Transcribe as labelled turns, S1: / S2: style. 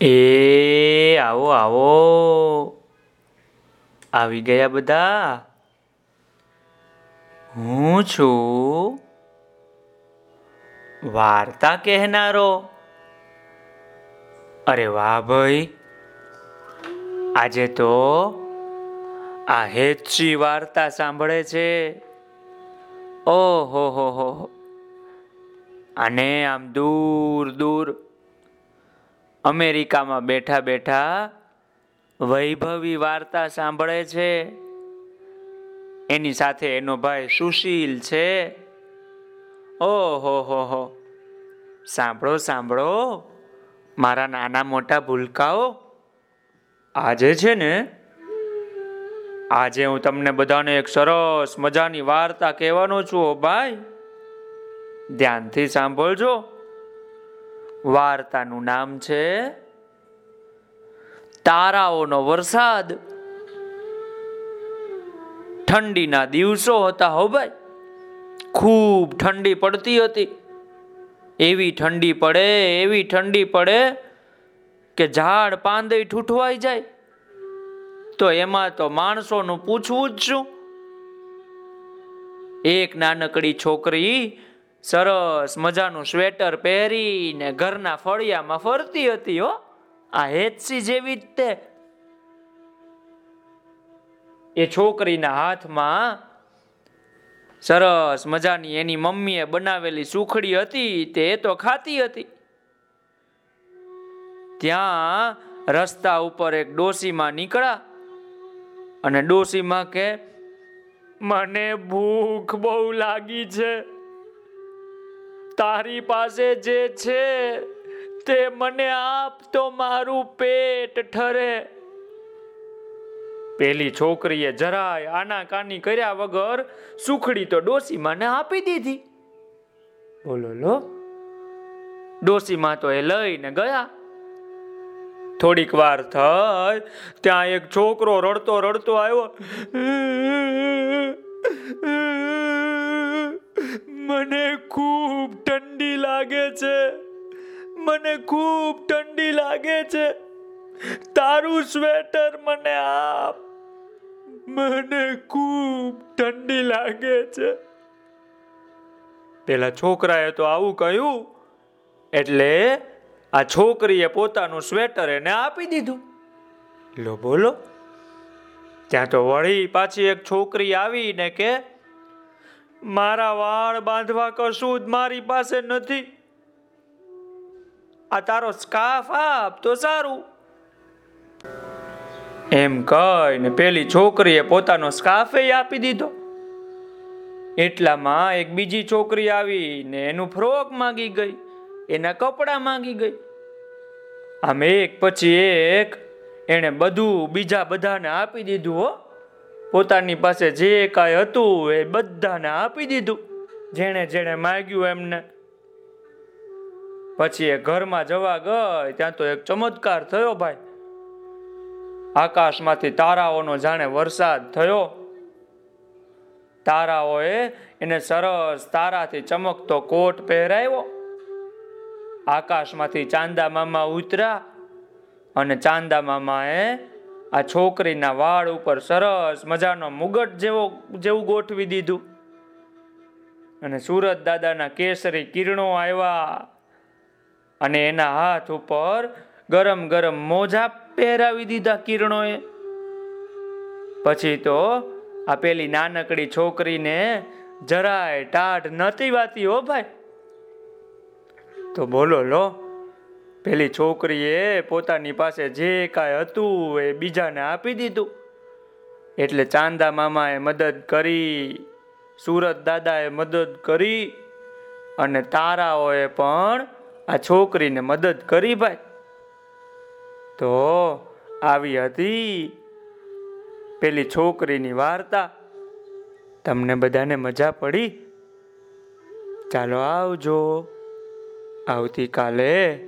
S1: એ, આવો આવો. આવી ગયા બધા. હું છું? વાર્તા કહેનારો. અરે વાહ ભાઈ. આજે તો આ હેચી વાર્તા સાંભળે છે. ઓહો હો હો. અને આમ દૂર દૂર અમેરિકામાં બેઠા બેઠા વૈભવી વાર્તા સાંભળે છે. એની સાથે એનો ભાઈ સુશીલ છે. ઓહો, હો હો. સાંભળો સાંભળો. મારા નાના મોટા ભૂલકાઓ, આજે છે ને, આજે હું તમને બધાને એક સરસ મજાની વાર્તા કહેવાનો છું ભાઈ. ધ્યાનથી સાંભળજો. વાર્તાનું નામ છે તારાઓનો વરસાદ. ઠંડીના દિવસો હતા હો ભાઈ. ખૂબ ઠંડી પડતી હતી. એવી ઠંડી પડે, એવી ઠંડી પડે કે ઝાડ પાંદઈ ઠૂઠવાઈ જાય. તો એમાં તો માણસોનું પૂછવું જ શું? એક નાનકડી છોકરી સરસ મજાનું સ્વેટર પહેરીને ઘરના ફળિયામાં ફરતી હતી, હો. આ હેતસી જેવી જ તે. એ છોકરીના હાથમાં સરસ મજાની એની મમ્મીએ બનાવેલી સુખડી હતી, તે તો ખાતી હતી. ત્યાં રસ્તા ઉપર એક ડોસીમાં નીકળ્યા અને ડોસીમાં કે, મને ભૂખ બહુ લાગી છે. તારી પાસે જે છે, તે મને આપ તો મારું પેટ ઠરે. પેલી છોકરીએ જરાય આના કાની કર્યા વગર સુખડી તો ડોસીમાને આપી દીધી. બોલો, લો. ડોસીમાં તો એ લઈને ગયા. થોડીક વાર થઈ, ત્યાં એક છોકરો રડતો રડતો આવ્યો. ખૂબ ઠંડી લાગે છે. મને ખૂબ ઠંડી લાગે છે. તારું સ્વેટર મને આપ. મને ખૂબ ઠંડી લાગે છે. પેલા છોકરાએ તો આવું કહ્યું. એટલે આ છોકરીએ પોતાનું સ્વેટર એને આપી દીધું. લો બોલો. ત્યાં તો વળી પાછી એક છોકરી આવીને કે મારા વાળ બાંધવા કશું જ મારી પાસે નથી. આ તારો સ્કાફ આપ તો સારું. એમ કહીને પેલી છોકરીએ પોતાનો સ્કાફે આપી દીધો. એટલામાં એક બીજી છોકરી આવીને એનું ફ્રોક માંગી ગઈ, એના કપડા માંગી ગઈ. આમ એક પછી એક એને બધું બીજા બધાને આપી દીધું હો. પોતાની પાસે જે કાંઈ હતું એ બધાને આપી દીધું. જેણે જેણે માગ્યું એમને. પછી એ ઘરમાં જવા ગઈ, ત્યાં તો એક ચમત્કાર થયો ભાઈ. આકાશમાંથી તારાઓનો જાણે વરસાદ થયો. તારાઓએ એને સરસ તારાથી ચમકતો કોટ પહેરાવ્યો. આકાશમાંથી ચાંદા મામા ઉતર્યા અને ચાંદા મામાએ આ છોકરીના વાળ ઉપર સરસ મજાનો મુગટ જેવો જેવું ગોઠવી દીધું. અને સુરત દાદાના કેસરી કિરણો આવ્યા. અને એના હાથ ઉપર ગરમ ગરમ મોજા પહેરાવી દીધા કિરણોએ. પછી તો આ પેલી નાનકડી છોકરીને જરાય ટાઢ નથી વાતી, હો ભાઈ. તો બોલો લો પેલી છોકરીએ પોતાની પાસે જે કાંઈ હતું એ બીજાને આપી દીધું. એટલે ચાંદા મામાએ મદદ કરી, સુરત દાદાએ મદદ કરી અને તારાઓએ પણ આ છોકરીને મદદ કરી ભાઈ. તો આવી હતી પેલી છોકરીની વાર્તા. તમને બધાને મજા પડી? ચાલો આવજો. આવતીકાલે